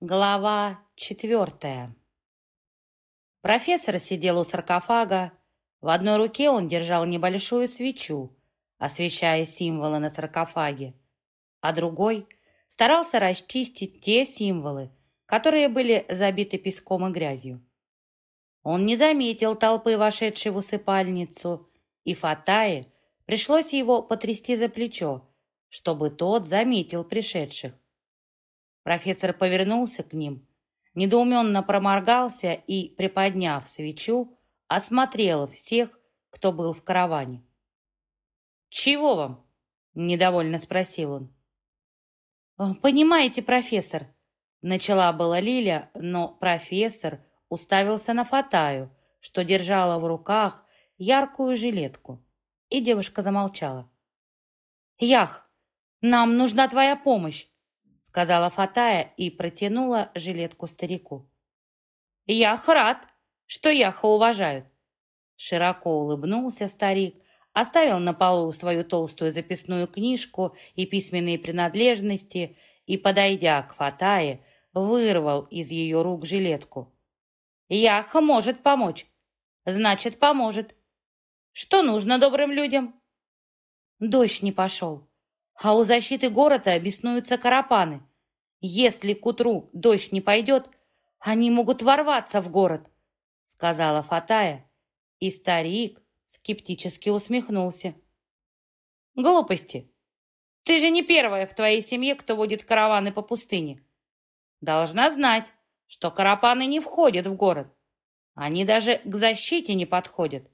Глава четвертая Профессор сидел у саркофага. В одной руке он держал небольшую свечу, освещая символы на саркофаге, а другой старался расчистить те символы, которые были забиты песком и грязью. Он не заметил толпы, вошедшей в усыпальницу, и Фатае пришлось его потрясти за плечо, чтобы тот заметил пришедших. Профессор повернулся к ним, недоуменно проморгался и, приподняв свечу, осмотрел всех, кто был в караване. «Чего вам?» — недовольно спросил он. «Э, «Понимаете, профессор», — начала была Лиля, но профессор уставился на Фатаю, что держала в руках яркую жилетку, и девушка замолчала. «Ях, нам нужна твоя помощь!» Сказала Фатая и протянула жилетку старику. «Я рад, что Яха уважают!» Широко улыбнулся старик, оставил на полу свою толстую записную книжку и письменные принадлежности и, подойдя к Фатае, вырвал из ее рук жилетку. «Яха может помочь. Значит, поможет. Что нужно добрым людям?» Дождь не пошел а у защиты города беснуются карапаны. Если к утру дождь не пойдет, они могут ворваться в город, сказала Фатая, и старик скептически усмехнулся. Глупости. Ты же не первая в твоей семье, кто водит караваны по пустыне. Должна знать, что карапаны не входят в город. Они даже к защите не подходят.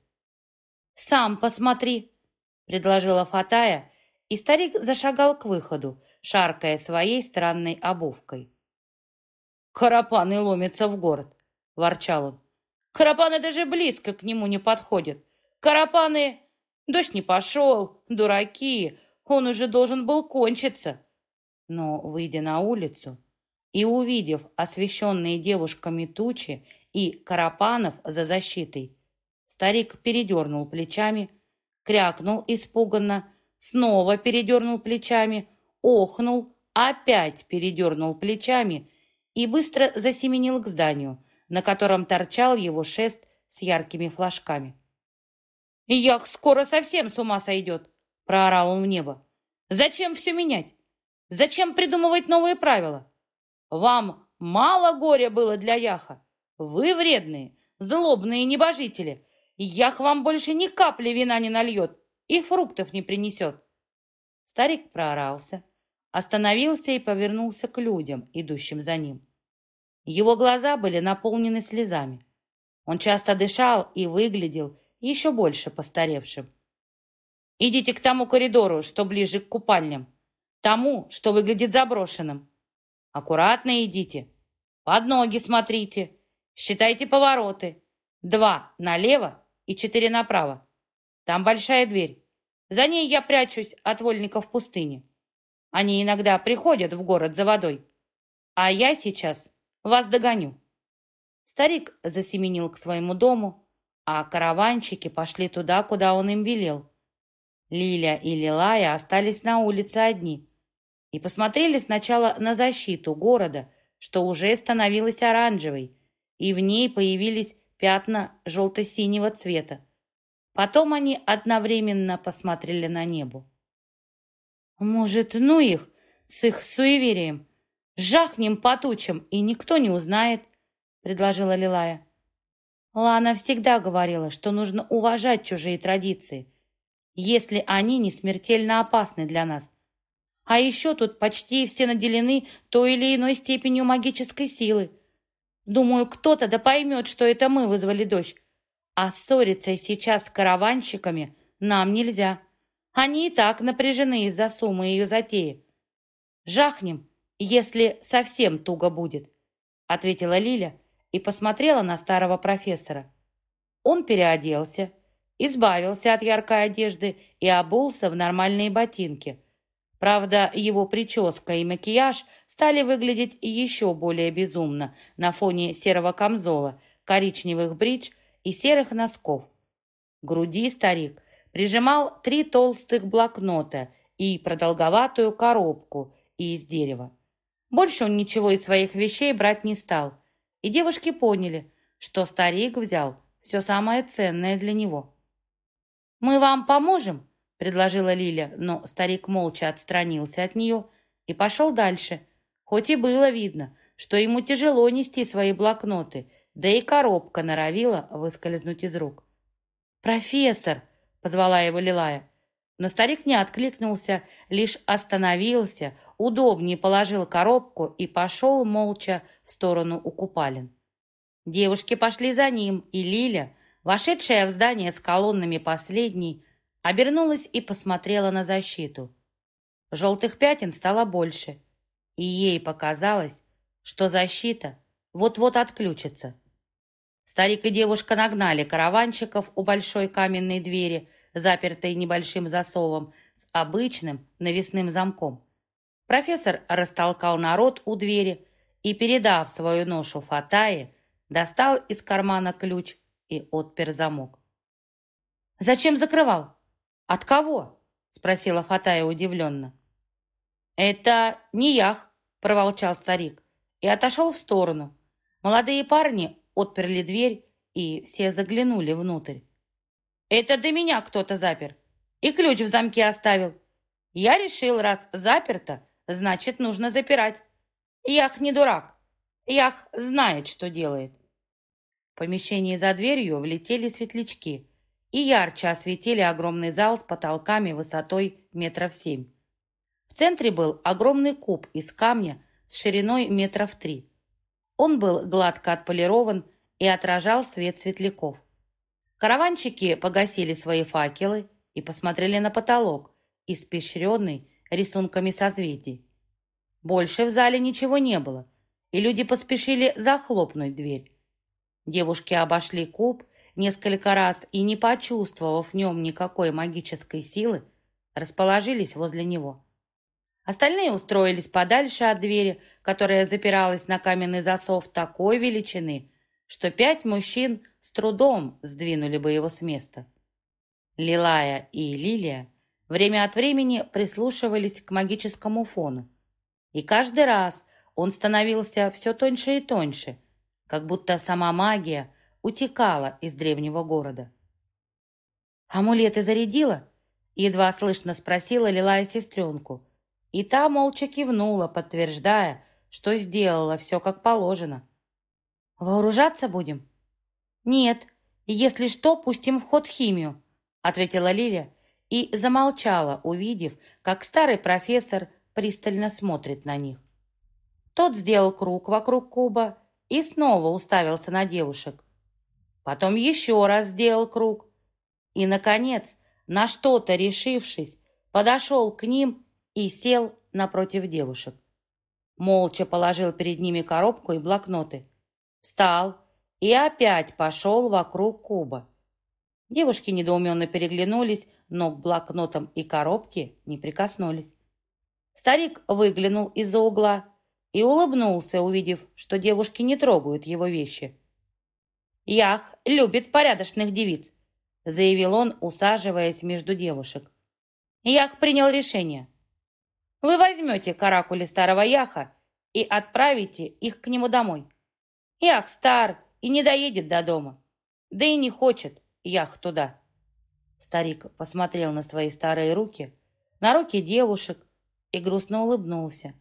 «Сам посмотри», — предложила Фатая, и старик зашагал к выходу, шаркая своей странной обувкой. «Карапаны ломятся в город», — ворчал он. «Карапаны даже близко к нему не подходят. Карапаны... Дождь не пошел, дураки, он уже должен был кончиться». Но, выйдя на улицу и увидев освещенные девушками тучи и карапанов за защитой, старик передернул плечами, крякнул испуганно снова передернул плечами, охнул, опять передернул плечами и быстро засеменил к зданию, на котором торчал его шест с яркими флажками. «Ях скоро совсем с ума сойдет!» — проорал он в небо. «Зачем все менять? Зачем придумывать новые правила? Вам мало горя было для Яха. Вы вредные, злобные небожители. Ях вам больше ни капли вина не нальет и фруктов не принесет. Старик проорался, остановился и повернулся к людям, идущим за ним. Его глаза были наполнены слезами. Он часто дышал и выглядел еще больше постаревшим. «Идите к тому коридору, что ближе к купальням, тому, что выглядит заброшенным. Аккуратно идите, под ноги смотрите, считайте повороты. Два налево и четыре направо. Там большая дверь. За ней я прячусь от вольников пустыни. Они иногда приходят в город за водой. А я сейчас вас догоню». Старик засеменил к своему дому, а караванщики пошли туда, куда он им велел. Лиля и Лилая остались на улице одни и посмотрели сначала на защиту города, что уже становилась оранжевой, и в ней появились пятна желто-синего цвета. Потом они одновременно посмотрели на небо. «Может, ну их, с их суеверием, жахнем по тучам, и никто не узнает», — предложила Лилая. Лана всегда говорила, что нужно уважать чужие традиции, если они не смертельно опасны для нас. А еще тут почти все наделены той или иной степенью магической силы. Думаю, кто-то да поймет, что это мы вызвали дождь. А ссориться сейчас с караванщиками нам нельзя. Они и так напряжены из-за суммы ее затеи. Жахнем, если совсем туго будет, ответила Лиля и посмотрела на старого профессора. Он переоделся, избавился от яркой одежды и обулся в нормальные ботинки. Правда, его прическа и макияж стали выглядеть еще более безумно на фоне серого камзола, коричневых бридж и серых носков. Груди старик прижимал три толстых блокнота и продолговатую коробку из дерева. Больше он ничего из своих вещей брать не стал, и девушки поняли, что старик взял все самое ценное для него. «Мы вам поможем?» — предложила Лиля, но старик молча отстранился от нее и пошел дальше, хоть и было видно, что ему тяжело нести свои блокноты, да и коробка норовила выскользнуть из рук. «Профессор!» — позвала его Лилая. Но старик не откликнулся, лишь остановился, удобнее положил коробку и пошел молча в сторону у купалин. Девушки пошли за ним, и Лиля, вошедшая в здание с колоннами последней, обернулась и посмотрела на защиту. Желтых пятен стало больше, и ей показалось, что защита вот-вот отключится. Старик и девушка нагнали караванщиков у большой каменной двери, запертой небольшим засовом, с обычным навесным замком. Профессор растолкал народ у двери и, передав свою ношу Фатае, достал из кармана ключ и отпер замок. «Зачем закрывал? От кого?» — спросила Фатая удивленно. «Это не ях», — проволчал старик и отошел в сторону. Молодые парни отперли дверь, и все заглянули внутрь. «Это до меня кто-то запер и ключ в замке оставил. Я решил, раз заперто, значит, нужно запирать. Ях не дурак. Ях знает, что делает». В помещении за дверью влетели светлячки и ярче осветили огромный зал с потолками высотой метров семь. В центре был огромный куб из камня с шириной метров три. Он был гладко отполирован и отражал свет светляков. Караванчики погасили свои факелы и посмотрели на потолок, испещренный рисунками созвездий. Больше в зале ничего не было, и люди поспешили захлопнуть дверь. Девушки обошли куб несколько раз и, не почувствовав в нем никакой магической силы, расположились возле него. Остальные устроились подальше от двери, которая запиралась на каменный засов такой величины, что пять мужчин с трудом сдвинули бы его с места. Лилая и Лилия время от времени прислушивались к магическому фону, и каждый раз он становился все тоньше и тоньше, как будто сама магия утекала из древнего города. «Амулеты зарядила?» — едва слышно спросила Лилая сестренку — и та молча кивнула, подтверждая, что сделала все как положено. «Вооружаться будем?» «Нет, если что, пустим в ход химию», ответила Лиля и замолчала, увидев, как старый профессор пристально смотрит на них. Тот сделал круг вокруг куба и снова уставился на девушек. Потом еще раз сделал круг и, наконец, на что-то решившись, подошел к ним и сел напротив девушек. Молча положил перед ними коробку и блокноты. Встал и опять пошел вокруг куба. Девушки недоуменно переглянулись, но к блокнотам и коробке не прикоснулись. Старик выглянул из-за угла и улыбнулся, увидев, что девушки не трогают его вещи. «Ях любит порядочных девиц», — заявил он, усаживаясь между девушек. «Ях принял решение. Вы возьмете каракули старого Яха и отправите их к нему домой. Ях стар и не доедет до дома. Да и не хочет Ях туда. Старик посмотрел на свои старые руки, на руки девушек и грустно улыбнулся.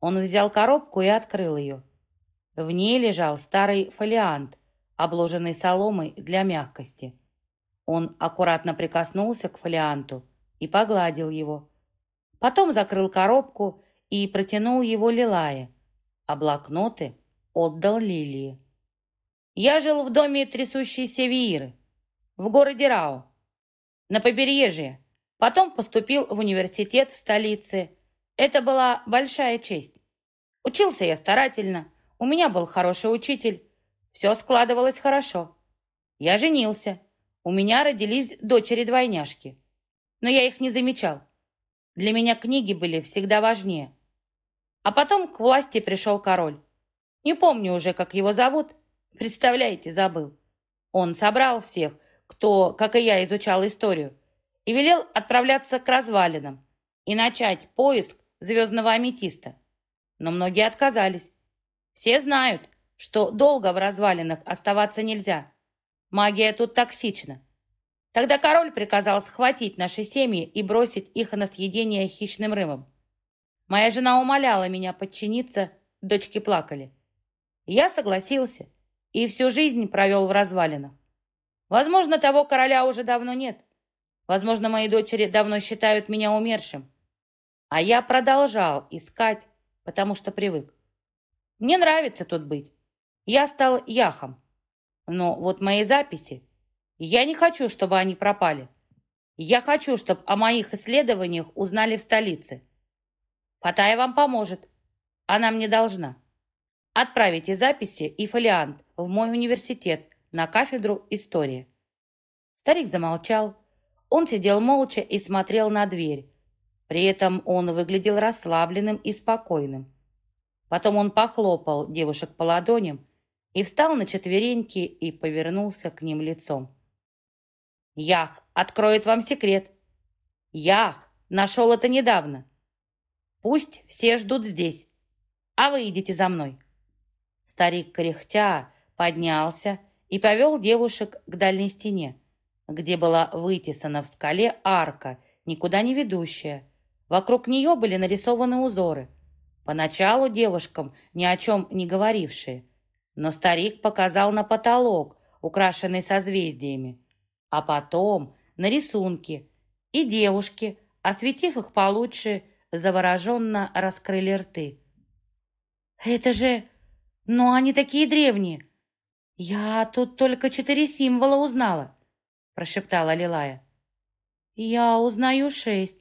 Он взял коробку и открыл ее. В ней лежал старый фолиант, обложенный соломой для мягкости. Он аккуратно прикоснулся к фолианту и погладил его. Потом закрыл коробку и протянул его Лилае, а блокноты отдал Лилии. Я жил в доме трясущейся Вииры, в городе Рао, на побережье. Потом поступил в университет в столице. Это была большая честь. Учился я старательно, у меня был хороший учитель. Все складывалось хорошо. Я женился. У меня родились дочери-двойняшки. Но я их не замечал. Для меня книги были всегда важнее. А потом к власти пришел король. Не помню уже, как его зовут. Представляете, забыл. Он собрал всех, кто, как и я, изучал историю, и велел отправляться к развалинам и начать поиск звездного аметиста. но многие отказались. Все знают, что долго в развалинах оставаться нельзя. Магия тут токсична. Тогда король приказал схватить наши семьи и бросить их на съедение хищным рыбам. Моя жена умоляла меня подчиниться, дочки плакали. Я согласился и всю жизнь провел в развалинах. Возможно, того короля уже давно нет. Возможно, мои дочери давно считают меня умершим. А я продолжал искать, потому что привык. Мне нравится тут быть. Я стал яхом. Но вот мои записи, я не хочу, чтобы они пропали. Я хочу, чтобы о моих исследованиях узнали в столице. Фатая вам поможет. Она мне должна. Отправите записи и фолиант в мой университет на кафедру истории. Старик замолчал. Он сидел молча и смотрел на дверь. При этом он выглядел расслабленным и спокойным. Потом он похлопал девушек по ладоням и встал на четвереньки и повернулся к ним лицом. «Ях откроет вам секрет. Ях нашел это недавно. Пусть все ждут здесь, а вы идите за мной». Старик кряхтя поднялся и повел девушек к дальней стене, где была вытесана в скале арка, никуда не ведущая. Вокруг нее были нарисованы узоры. Поначалу девушкам ни о чем не говорившие, но старик показал на потолок, украшенный созвездиями, а потом на рисунки, и девушки, осветив их получше, завороженно раскрыли рты. «Это же... Ну, они такие древние! Я тут только четыре символа узнала!» прошептала Лилая. «Я узнаю шесть,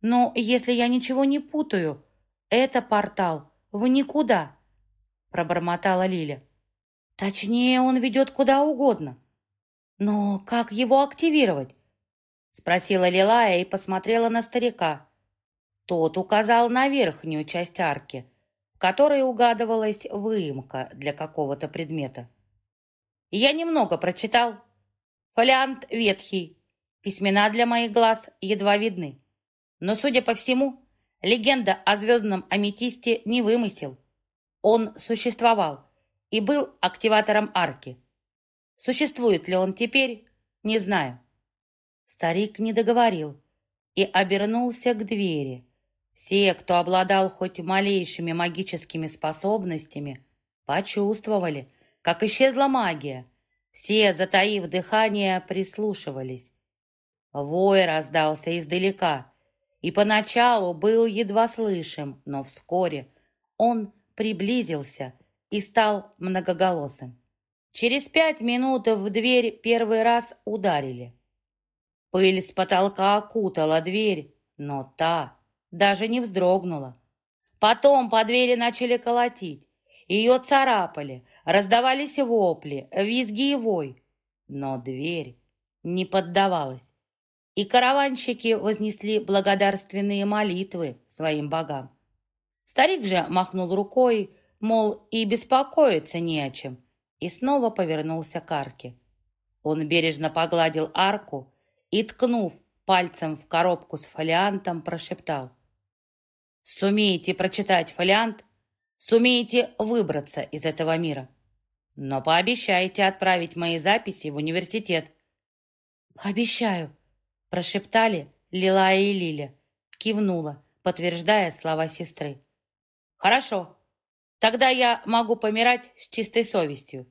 но если я ничего не путаю, это портал в никуда!» пробормотала Лиля. «Точнее, он ведет куда угодно. Но как его активировать?» спросила Лилая и посмотрела на старика. Тот указал на верхнюю часть арки, в которой угадывалась выемка для какого-то предмета. Я немного прочитал. Фолиант ветхий, письмена для моих глаз едва видны. Но, судя по всему, легенда о звездном аметисте не вымысел. Он существовал и был активатором арки. Существует ли он теперь, не знаю. Старик не договорил и обернулся к двери, все, кто обладал хоть малейшими магическими способностями, почувствовали, как исчезла магия. Все, затаив дыхание, прислушивались. Вой раздался издалека, и поначалу был едва слышим, но вскоре он приблизился и стал многоголосым. Через пять минут в дверь первый раз ударили. Пыль с потолка окутала дверь, но та даже не вздрогнула. Потом по двери начали колотить. Ее царапали, раздавались вопли, визги и вой. Но дверь не поддавалась. И караванщики вознесли благодарственные молитвы своим богам. Старик же махнул рукой, мол, и беспокоиться не о чем, и снова повернулся к арке. Он бережно погладил арку и, ткнув пальцем в коробку с фолиантом, прошептал — Сумеете прочитать фолиант, сумеете выбраться из этого мира. Но пообещайте отправить мои записи в университет. «Обещаю», — прошептали Лилая и Лиля. Кивнула, подтверждая слова сестры. «Хорошо, тогда я могу помирать с чистой совестью»,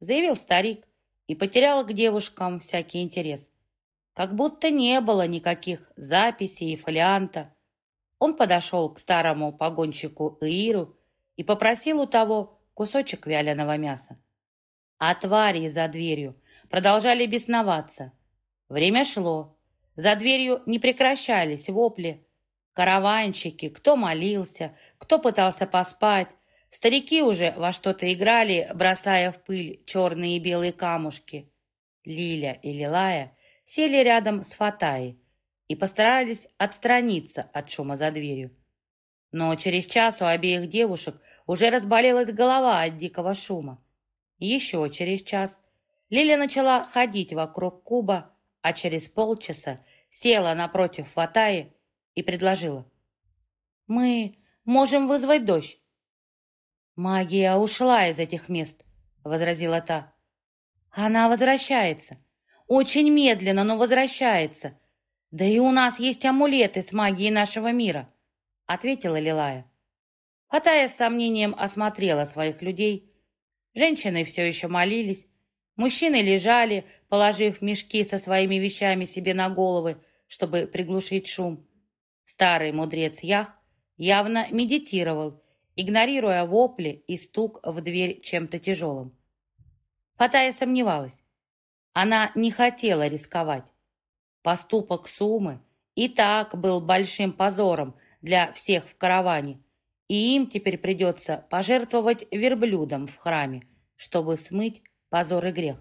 заявил старик и потерял к девушкам всякий интерес. Как будто не было никаких записей и фолианта, он подошел к старому погонщику Иру и попросил у того кусочек вяленого мяса. А твари за дверью продолжали бесноваться. Время шло. За дверью не прекращались вопли. Караванщики, кто молился, кто пытался поспать. Старики уже во что-то играли, бросая в пыль черные и белые камушки. Лиля и Лилая сели рядом с Фатаей, и постарались отстраниться от шума за дверью. Но через час у обеих девушек уже разболелась голова от дикого шума. Еще через час Лиля начала ходить вокруг куба, а через полчаса села напротив Фатаи и предложила. «Мы можем вызвать дождь». «Магия ушла из этих мест», — возразила та. «Она возвращается. Очень медленно, но возвращается. Да и у нас есть амулеты с магией нашего мира», — ответила Лилая. Хатая с сомнением осмотрела своих людей. Женщины все еще молились. Мужчины лежали, положив мешки со своими вещами себе на головы, чтобы приглушить шум. Старый мудрец Ях явно медитировал, игнорируя вопли и стук в дверь чем-то тяжелым. Фатая сомневалась. Она не хотела рисковать. Поступок Сумы и так был большим позором для всех в караване, и им теперь придется пожертвовать верблюдом в храме, чтобы смыть позор и грех.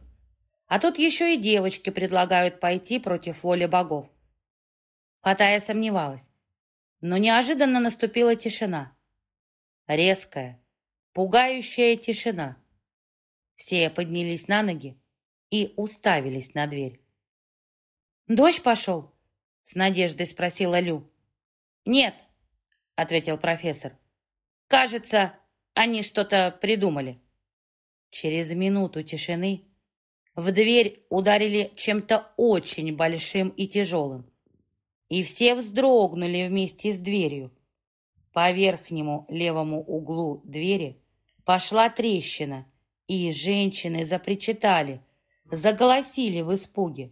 А тут еще и девочки предлагают пойти против воли богов. Фатая сомневалась. Но неожиданно наступила тишина. Резкая, пугающая тишина. Все поднялись на ноги и уставились на дверь. «Дождь пошел?» — с надеждой спросила Лю. «Нет», — ответил профессор. «Кажется, они что-то придумали». Через минуту тишины в дверь ударили чем-то очень большим и тяжелым и все вздрогнули вместе с дверью. По верхнему левому углу двери пошла трещина, и женщины запричитали, заголосили в испуге.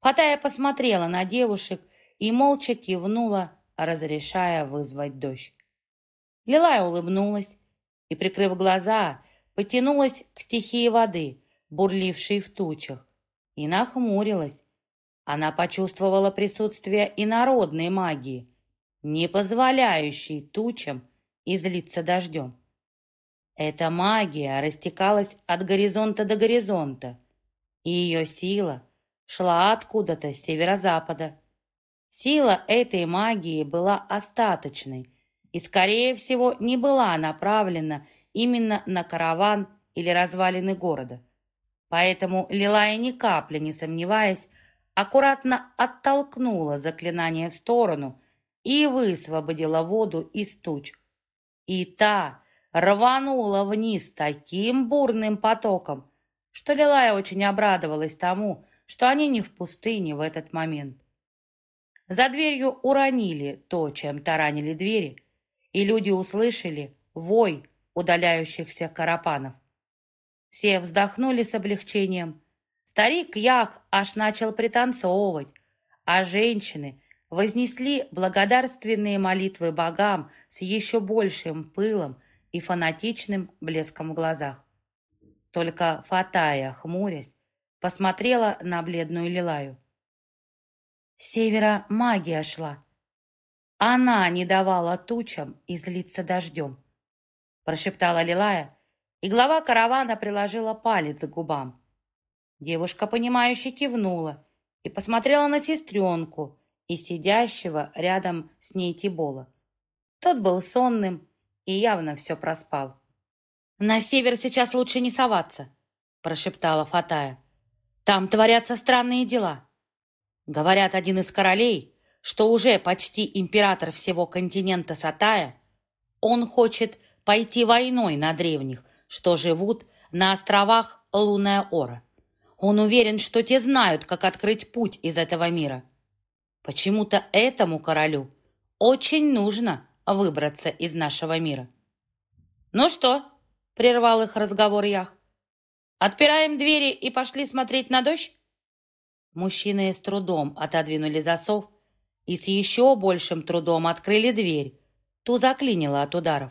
Фатая посмотрела на девушек и молча кивнула, разрешая вызвать дождь. Лилая улыбнулась и, прикрыв глаза, потянулась к стихии воды, бурлившей в тучах, и нахмурилась, она почувствовала присутствие инородной магии, не позволяющей тучам излиться дождем. Эта магия растекалась от горизонта до горизонта, и ее сила шла откуда-то с северо-запада. Сила этой магии была остаточной и, скорее всего, не была направлена именно на караван или развалины города. Поэтому Лилая ни капли не сомневаясь, аккуратно оттолкнула заклинание в сторону и высвободила воду из туч. И та рванула вниз таким бурным потоком, что Лилая очень обрадовалась тому, что они не в пустыне в этот момент. За дверью уронили то, чем таранили двери, и люди услышали вой удаляющихся карапанов. Все вздохнули с облегчением, Старик Ях аж начал пританцовывать, а женщины вознесли благодарственные молитвы богам с еще большим пылом и фанатичным блеском в глазах. Только Фатая, хмурясь, посмотрела на бледную Лилаю. С севера магия шла. Она не давала тучам излиться дождем, прошептала Лилая, и глава каравана приложила палец к губам. Девушка, понимающе кивнула и посмотрела на сестренку и сидящего рядом с ней Тибола. Тот был сонным и явно все проспал. «На север сейчас лучше не соваться», – прошептала Фатая. «Там творятся странные дела. Говорят, один из королей, что уже почти император всего континента Сатая, он хочет пойти войной на древних, что живут на островах Лунная Ора. Он уверен, что те знают, как открыть путь из этого мира. Почему-то этому королю очень нужно выбраться из нашего мира. «Ну что?» — прервал их разговор Ях. «Отпираем двери и пошли смотреть на дождь?» Мужчины с трудом отодвинули засов и с еще большим трудом открыли дверь. Ту заклинило от ударов.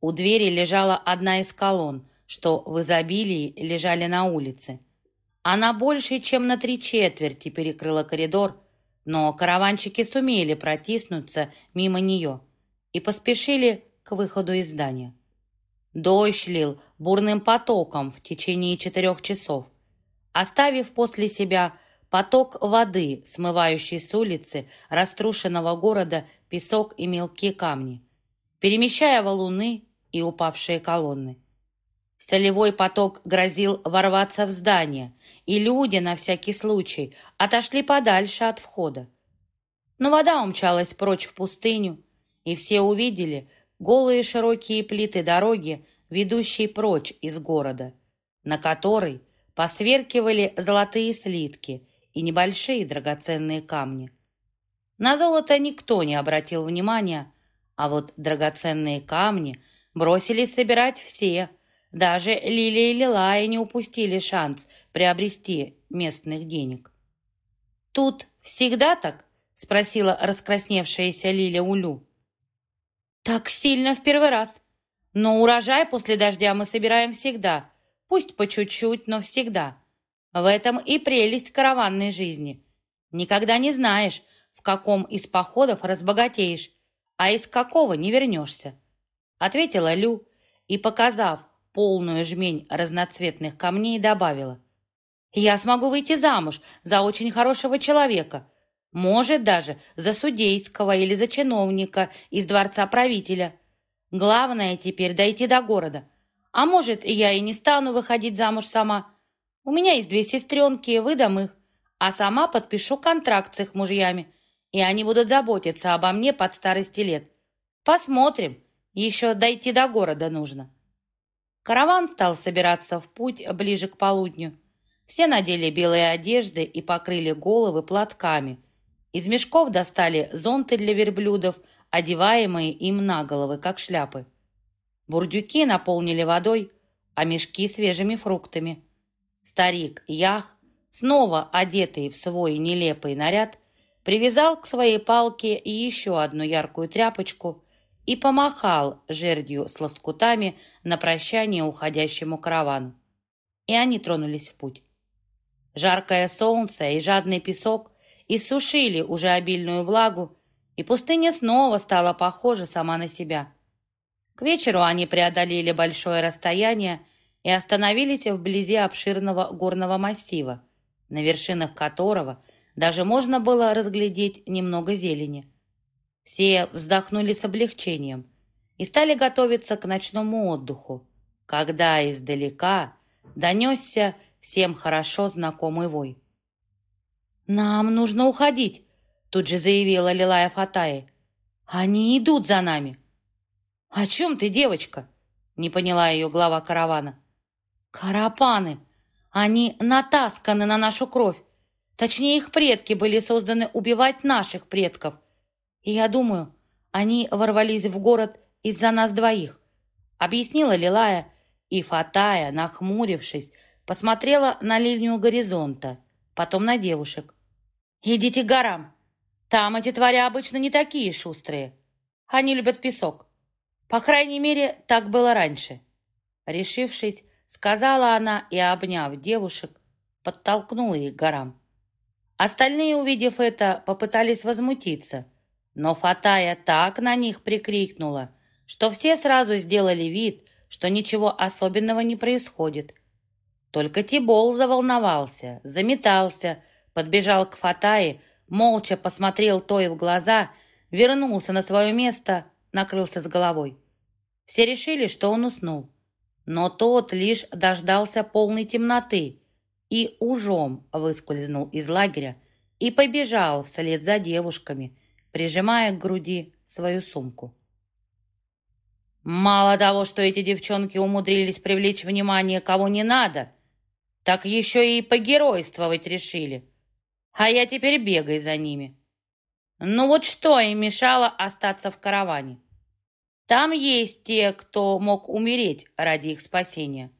У двери лежала одна из колонн, что в изобилии лежали на улице. Она больше, чем на три четверти перекрыла коридор, но караванщики сумели протиснуться мимо нее и поспешили к выходу из здания. Дождь лил бурным потоком в течение четырех часов, оставив после себя поток воды, смывающий с улицы раструшенного города песок и мелкие камни, перемещая валуны и упавшие колонны. Солевой поток грозил ворваться в здание, и люди, на всякий случай, отошли подальше от входа. Но вода умчалась прочь в пустыню, и все увидели, голые широкие плиты дороги, ведущей прочь из города, на которой посверкивали золотые слитки и небольшие драгоценные камни. На золото никто не обратил внимания, а вот драгоценные камни бросились собирать все. Даже Лилия и Лилая не упустили шанс приобрести местных денег. «Тут всегда так?» — спросила раскрасневшаяся Лиля Улю. «Так сильно в первый раз. Но урожай после дождя мы собираем всегда. Пусть по чуть-чуть, но всегда. В этом и прелесть караванной жизни. Никогда не знаешь, в каком из походов разбогатеешь, а из какого не вернешься», — ответила Лю и, показав полную жмень разноцветных камней, добавила. «Я смогу выйти замуж за очень хорошего человека, может, даже за судейского или за чиновника из дворца правителя. Главное теперь дойти до города. А может, я и не стану выходить замуж сама. У меня есть две сестренки, выдам их, а сама подпишу контракт с их мужьями, и они будут заботиться обо мне под старости лет. Посмотрим, еще дойти до города нужно. Караван стал собираться в путь ближе к полудню. Все надели белые одежды и покрыли головы платками – из мешков достали зонты для верблюдов, одеваемые им на головы, как шляпы. Бурдюки наполнили водой, а мешки свежими фруктами. Старик Ях, снова одетый в свой нелепый наряд, привязал к своей палке еще одну яркую тряпочку и помахал жердью с лоскутами на прощание уходящему каравану. И они тронулись в путь. Жаркое солнце и жадный песок иссушили уже обильную влагу, и пустыня снова стала похожа сама на себя. К вечеру они преодолели большое расстояние и остановились вблизи обширного горного массива, на вершинах которого даже можно было разглядеть немного зелени. Все вздохнули с облегчением и стали готовиться к ночному отдыху, когда издалека донесся всем хорошо знакомый вой. «Нам нужно уходить», — тут же заявила Лилая Фатаи. «Они идут за нами». «О чем ты, девочка?» — не поняла ее глава каравана. «Карапаны! Они натасканы на нашу кровь. Точнее, их предки были созданы убивать наших предков. И я думаю, они ворвались в город из-за нас двоих», — объяснила Лилая, и Фатая, нахмурившись, посмотрела на линию горизонта, потом на девушек. «Идите к горам. Там эти твари обычно не такие шустрые. Они любят песок. По крайней мере, так было раньше». Решившись, сказала она и, обняв девушек, подтолкнула их к горам. Остальные, увидев это, попытались возмутиться, но Фатая так на них прикрикнула, что все сразу сделали вид, что ничего особенного не происходит. Только Тибол заволновался, заметался, подбежал к Фатае, молча посмотрел той в глаза, вернулся на свое место, накрылся с головой. Все решили, что он уснул. Но тот лишь дождался полной темноты и ужом выскользнул из лагеря и побежал вслед за девушками, прижимая к груди свою сумку. Мало того, что эти девчонки умудрились привлечь внимание кого не надо, так еще и погеройствовать решили а я теперь бегай за ними. Ну вот что им мешало остаться в караване? Там есть те, кто мог умереть ради их спасения.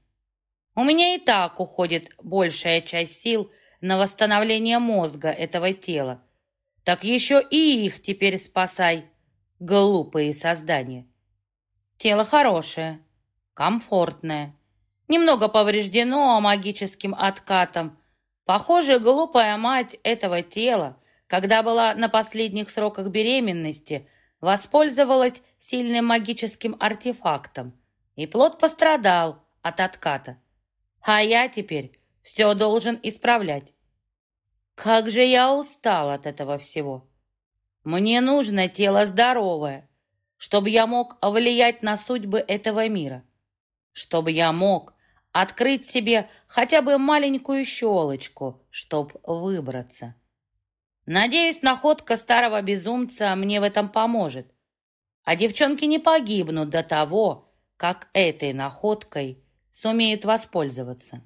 У меня и так уходит большая часть сил на восстановление мозга этого тела. Так еще и их теперь спасай, глупые создания. Тело хорошее, комфортное, немного повреждено магическим откатом, Похоже, глупая мать этого тела, когда была на последних сроках беременности, воспользовалась сильным магическим артефактом, и плод пострадал от отката. А я теперь все должен исправлять. Как же я устал от этого всего. Мне нужно тело здоровое, чтобы я мог влиять на судьбы этого мира, чтобы я мог открыть себе хотя бы маленькую щелочку, чтоб выбраться. Надеюсь, находка старого безумца мне в этом поможет. а девчонки не погибнут до того, как этой находкой сумеют воспользоваться.